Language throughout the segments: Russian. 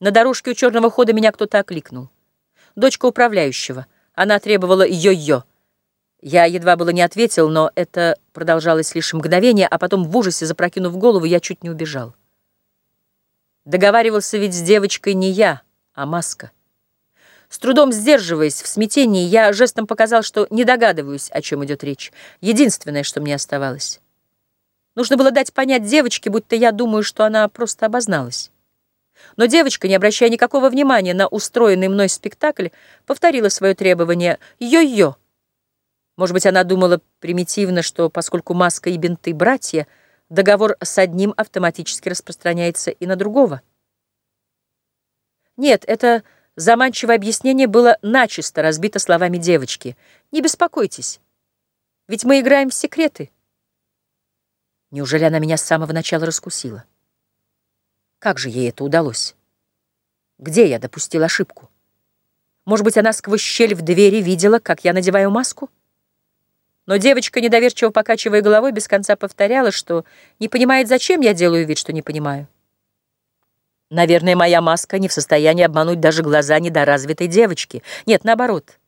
На дорожке у черного хода меня кто-то окликнул. Дочка управляющего. Она требовала йо-йо. Я едва было не ответил, но это продолжалось лишь мгновение, а потом в ужасе, запрокинув голову, я чуть не убежал. Договаривался ведь с девочкой не я, а маска. С трудом сдерживаясь в смятении, я жестом показал, что не догадываюсь, о чем идет речь. Единственное, что мне оставалось. Нужно было дать понять девочке, будто я думаю, что она просто обозналась. Но девочка, не обращая никакого внимания на устроенный мной спектакль, повторила свое требование «Йо-йо». Может быть, она думала примитивно, что поскольку маска и бинты — братья, договор с одним автоматически распространяется и на другого. Нет, это заманчивое объяснение было начисто разбито словами девочки. «Не беспокойтесь, ведь мы играем в секреты». Неужели она меня с самого начала раскусила? Как же ей это удалось? Где я допустил ошибку? Может быть, она сквозь щель в двери видела, как я надеваю маску? Но девочка, недоверчиво покачивая головой, без конца повторяла, что не понимает, зачем я делаю вид, что не понимаю. Наверное, моя маска не в состоянии обмануть даже глаза недоразвитой девочки. Нет, наоборот.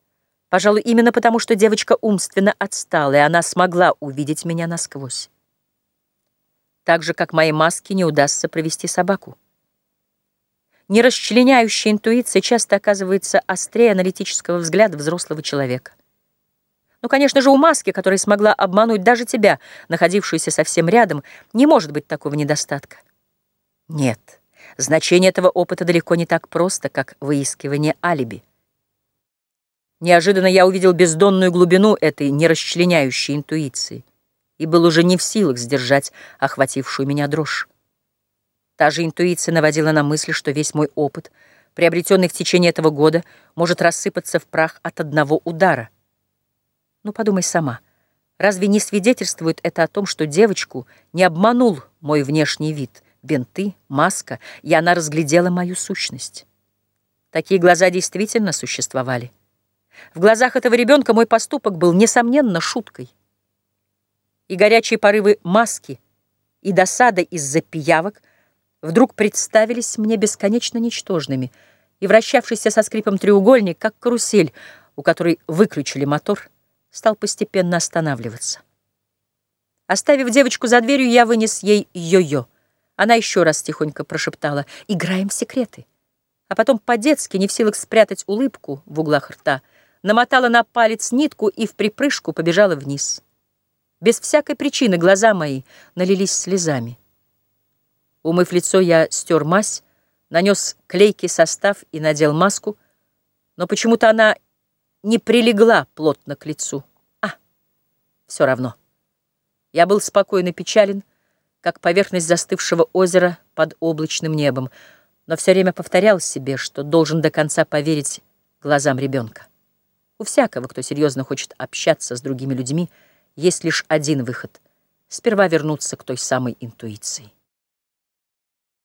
Пожалуй, именно потому, что девочка умственно отстала, и она смогла увидеть меня насквозь так же, как моей маске не удастся провести собаку. Нерасчленяющая интуиция часто оказывается острее аналитического взгляда взрослого человека. Ну, конечно же, у маски, которая смогла обмануть даже тебя, находившуюся совсем рядом, не может быть такого недостатка. Нет, значение этого опыта далеко не так просто, как выискивание алиби. Неожиданно я увидел бездонную глубину этой нерасчленяющей интуиции и был уже не в силах сдержать охватившую меня дрожь. Та же интуиция наводила на мысль, что весь мой опыт, приобретенный в течение этого года, может рассыпаться в прах от одного удара. Ну, подумай сама, разве не свидетельствует это о том, что девочку не обманул мой внешний вид, бинты, маска, и она разглядела мою сущность? Такие глаза действительно существовали. В глазах этого ребенка мой поступок был, несомненно, шуткой и горячие порывы маски, и досада из-за пиявок вдруг представились мне бесконечно ничтожными, и вращавшийся со скрипом треугольник, как карусель, у которой выключили мотор, стал постепенно останавливаться. Оставив девочку за дверью, я вынес ей йо-йо. Она еще раз тихонько прошептала «Играем в секреты». А потом по-детски, не в силах спрятать улыбку в углах рта, намотала на палец нитку и в припрыжку побежала вниз. Без всякой причины глаза мои налились слезами. Умыв лицо, я стер мазь, нанес клейкий состав и надел маску, но почему-то она не прилегла плотно к лицу. А, все равно. Я был спокойно печален, как поверхность застывшего озера под облачным небом, но все время повторял себе, что должен до конца поверить глазам ребенка. У всякого, кто серьезно хочет общаться с другими людьми, есть лишь один выход — сперва вернуться к той самой интуиции.